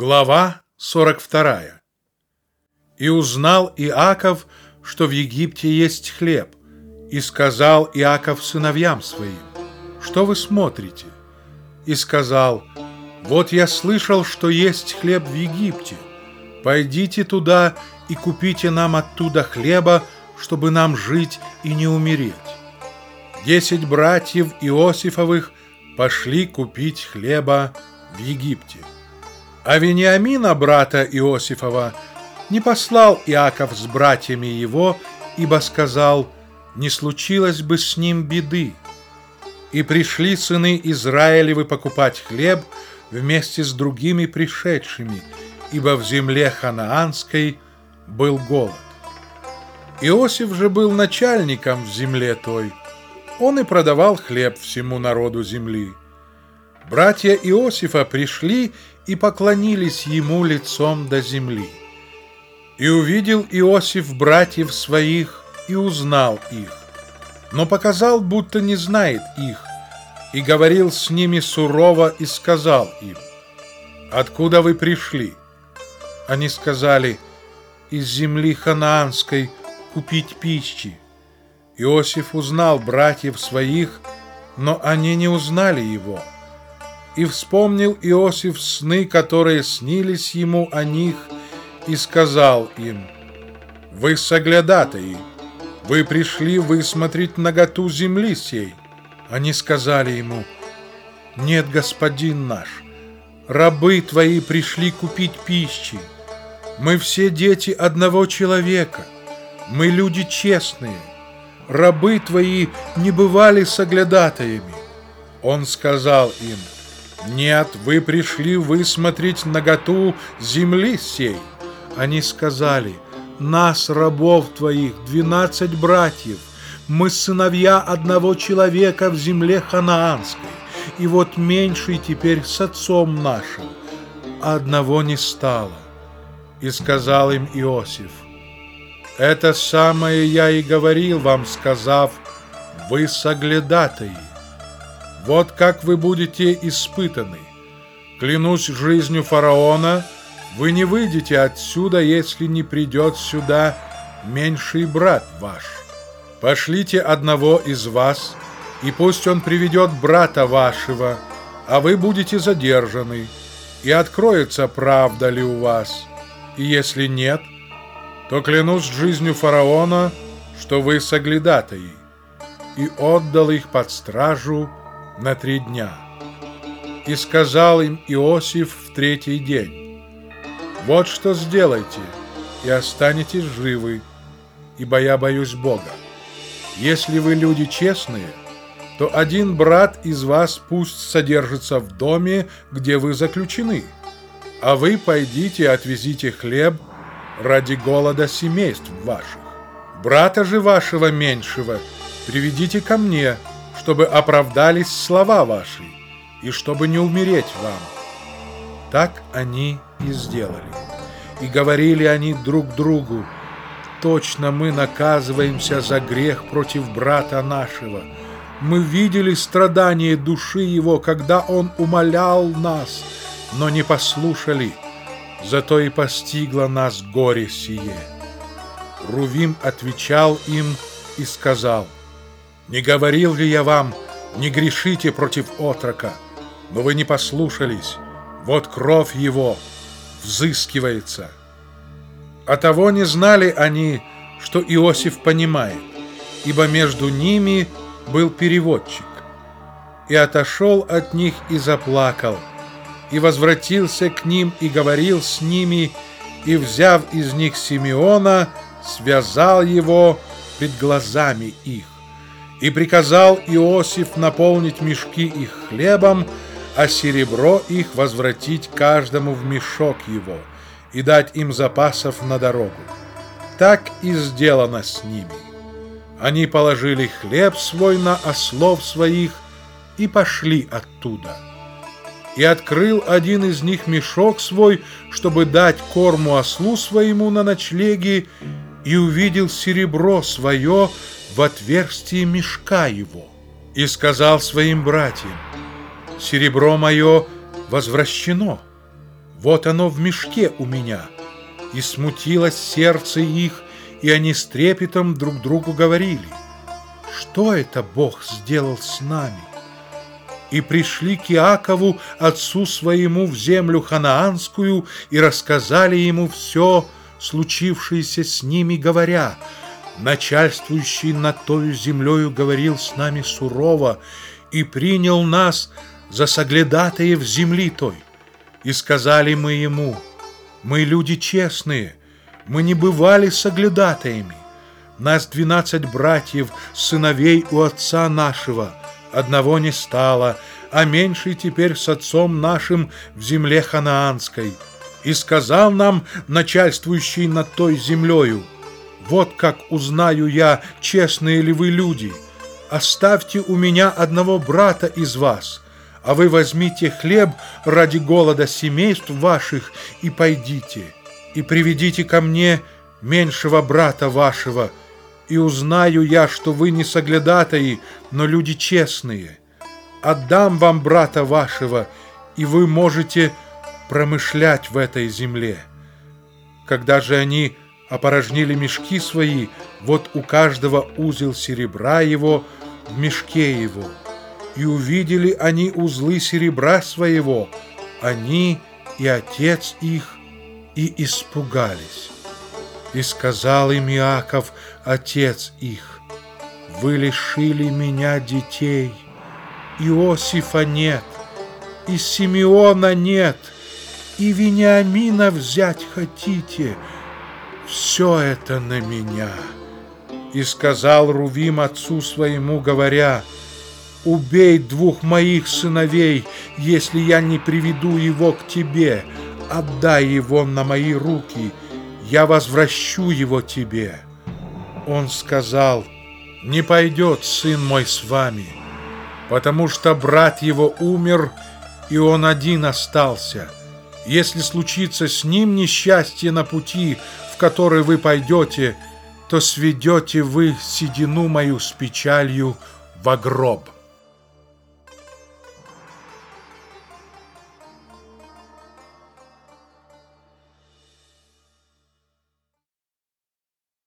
Глава 42 И узнал Иаков, что в Египте есть хлеб, и сказал Иаков сыновьям своим, «Что вы смотрите?» И сказал, «Вот я слышал, что есть хлеб в Египте. Пойдите туда и купите нам оттуда хлеба, чтобы нам жить и не умереть». Десять братьев Иосифовых пошли купить хлеба в Египте. А Вениамина, брата Иосифова, не послал Иаков с братьями его, ибо сказал, не случилось бы с ним беды. И пришли сыны Израилевы покупать хлеб вместе с другими пришедшими, ибо в земле ханаанской был голод. Иосиф же был начальником в земле той, он и продавал хлеб всему народу земли. Братья Иосифа пришли и поклонились ему лицом до земли. И увидел Иосиф братьев своих и узнал их, но показал, будто не знает их, и говорил с ними сурово и сказал им, «Откуда вы пришли?» Они сказали, «Из земли ханаанской купить пищи». Иосиф узнал братьев своих, но они не узнали его. И вспомнил Иосиф сны, которые снились ему о них, и сказал им, «Вы соглядатаи, вы пришли высмотреть наготу земли сей». Они сказали ему, «Нет, господин наш, рабы твои пришли купить пищи. Мы все дети одного человека, мы люди честные» рабы твои не бывали соглядатаями. Он сказал им, нет, вы пришли высмотреть наготу земли сей. Они сказали, нас, рабов твоих, двенадцать братьев, мы сыновья одного человека в земле ханаанской, и вот меньший теперь с отцом нашим, одного не стало. И сказал им Иосиф, это самое я и говорил вам, сказав, вы соглядатые. Вот как вы будете испытаны. Клянусь жизнью фараона, вы не выйдете отсюда, если не придет сюда меньший брат ваш. Пошлите одного из вас, и пусть он приведет брата вашего, а вы будете задержаны, и откроется, правда ли у вас. И если нет – то клянусь жизнью фараона, что вы соглядатаи, и отдал их под стражу на три дня. И сказал им Иосиф в третий день, «Вот что сделайте, и останетесь живы, ибо я боюсь Бога. Если вы люди честные, то один брат из вас пусть содержится в доме, где вы заключены, а вы пойдите отвезите хлеб ради голода семейств ваших. Брата же вашего меньшего приведите ко мне, чтобы оправдались слова ваши, и чтобы не умереть вам. Так они и сделали. И говорили они друг другу, точно мы наказываемся за грех против брата нашего. Мы видели страдания души его, когда он умолял нас, но не послушали зато и постигло нас горе сие. Рувим отвечал им и сказал, «Не говорил ли я вам, не грешите против отрока, но вы не послушались, вот кровь его взыскивается». А того не знали они, что Иосиф понимает, ибо между ними был переводчик. И отошел от них и заплакал, и возвратился к ним и говорил с ними, и, взяв из них Симеона, связал его пред глазами их. И приказал Иосиф наполнить мешки их хлебом, а серебро их возвратить каждому в мешок его и дать им запасов на дорогу. Так и сделано с ними. Они положили хлеб свой на ослов своих и пошли оттуда и открыл один из них мешок свой, чтобы дать корму ослу своему на ночлеге, и увидел серебро свое в отверстии мешка его. И сказал своим братьям, «Серебро мое возвращено, Вот оно в мешке у меня. И смутилось сердце их, и они с трепетом друг другу говорили, что это Бог сделал с нами? И пришли к Иакову, отцу своему, в землю ханаанскую, и рассказали ему все, случившееся с ними, говоря, начальствующий над тою землею говорил с нами сурово и принял нас за соглядатаев земли той. И сказали мы ему, мы люди честные, мы не бывали соглядатаями. Нас двенадцать братьев, сыновей у отца нашего, одного не стало, а меньший теперь с отцом нашим в земле ханаанской. И сказал нам начальствующий над той землею, вот как узнаю я, честные ли вы люди. Оставьте у меня одного брата из вас, а вы возьмите хлеб ради голода семейств ваших и пойдите, и приведите ко мне меньшего брата вашего, и узнаю я, что вы не соглядатаи, но люди честные. Отдам вам брата вашего, и вы можете промышлять в этой земле. Когда же они опорожнили мешки свои, вот у каждого узел серебра его в мешке его. И увидели они узлы серебра своего, они и отец их, и испугались. И сказал им Иаков, отец их, «Вы лишили меня детей, Иосифа нет, и Симеона нет, и Вениамина взять хотите» все это на меня. И сказал Рувим отцу своему, говоря, «Убей двух моих сыновей, если я не приведу его к тебе, отдай его на мои руки, я возвращу его тебе». Он сказал, «Не пойдет сын мой с вами, потому что брат его умер, и он один остался. Если случится с ним несчастье на пути, который вы пойдете, то сведете вы седину мою с печалью во гроб».